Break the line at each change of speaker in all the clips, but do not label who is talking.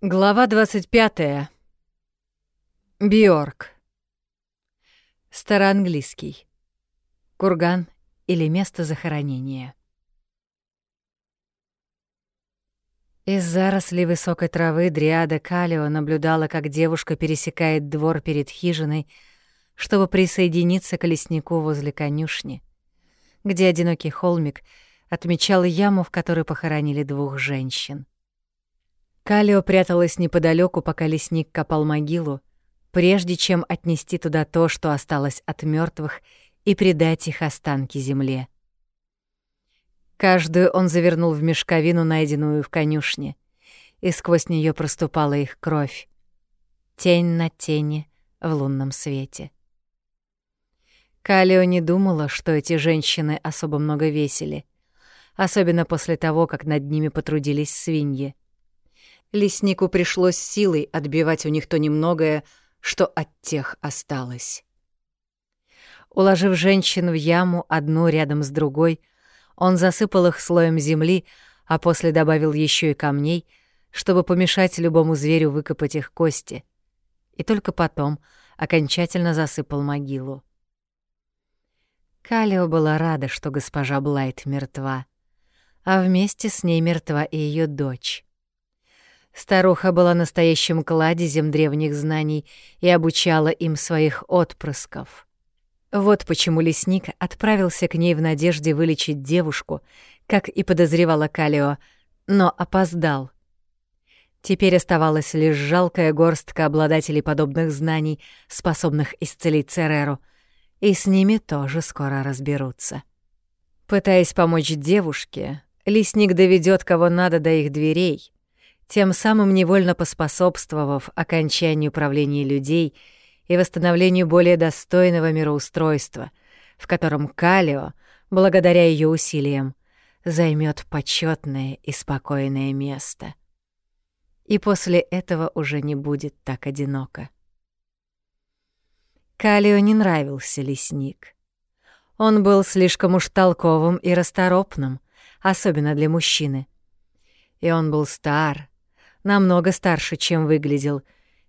Глава 25. Бьорк. Староанглийский. Курган или место захоронения. Из зарослей высокой травы Дриада Калио наблюдала, как девушка пересекает двор перед хижиной, чтобы присоединиться к леснику возле конюшни, где одинокий холмик отмечал яму, в которой похоронили двух женщин. Калио пряталась неподалеку, пока лесник копал могилу, прежде чем отнести туда то, что осталось от мертвых, и придать их останки земле. Каждую он завернул в мешковину, найденную в конюшне, и сквозь нее проступала их кровь. Тень на тени в лунном свете. Калио не думала, что эти женщины особо много весили, особенно после того, как над ними потрудились свиньи. Леснику пришлось силой отбивать у них то немногое, что от тех осталось. Уложив женщин в яму одну рядом с другой, он засыпал их слоем земли, а после добавил еще и камней, чтобы помешать любому зверю выкопать их кости, и только потом окончательно засыпал могилу. Калио была рада, что госпожа Блайт мертва, а вместе с ней мертва и ее дочь. Старуха была настоящим кладезем древних знаний и обучала им своих отпрысков. Вот почему лесник отправился к ней в надежде вылечить девушку, как и подозревала Калио, но опоздал. Теперь оставалась лишь жалкая горстка обладателей подобных знаний, способных исцелить Цереру, и с ними тоже скоро разберутся. Пытаясь помочь девушке, лесник доведет кого надо до их дверей, тем самым невольно поспособствовав окончанию правления людей и восстановлению более достойного мироустройства, в котором Калио, благодаря ее усилиям, займет почетное и спокойное место. И после этого уже не будет так одиноко. Калио не нравился лесник. Он был слишком уж толковым и расторопным, особенно для мужчины. И он был стар, намного старше, чем выглядел,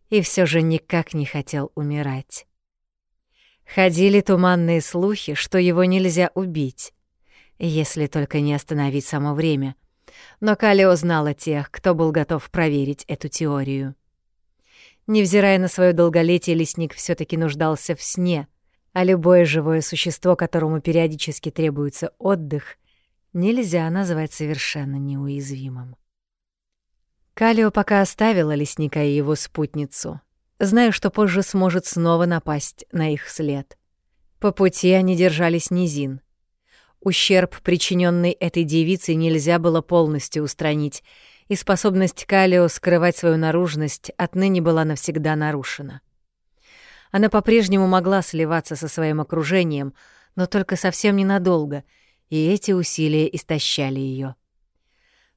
и все же никак не хотел умирать. Ходили туманные слухи, что его нельзя убить, если только не остановить само время. Но Калио знала тех, кто был готов проверить эту теорию. Невзирая на свое долголетие, лесник все таки нуждался в сне, а любое живое существо, которому периодически требуется отдых, нельзя назвать совершенно неуязвимым. Калио пока оставила лесника и его спутницу, зная, что позже сможет снова напасть на их след. По пути они держались низин. Ущерб, причиненный этой девице, нельзя было полностью устранить, и способность Калио скрывать свою наружность отныне была навсегда нарушена. Она по-прежнему могла сливаться со своим окружением, но только совсем ненадолго, и эти усилия истощали ее.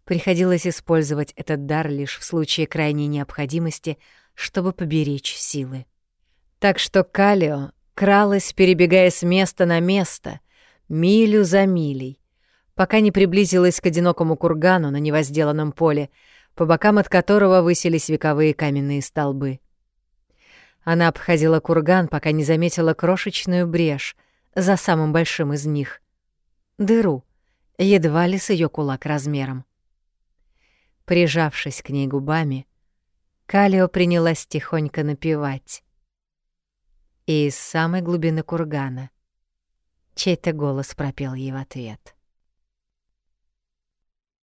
Приходилось использовать этот дар лишь в случае крайней необходимости, чтобы поберечь силы. Так что Калио кралась, перебегая с места на место, милю за милей, пока не приблизилась к одинокому кургану на невозделанном поле, по бокам от которого высились вековые каменные столбы. Она обходила курган, пока не заметила крошечную брешь за самым большим из них. Дыру, едва ли с ее кулак размером. Прижавшись к ней губами, Калио принялась тихонько напевать. И из самой глубины кургана чей-то голос пропел ей в ответ —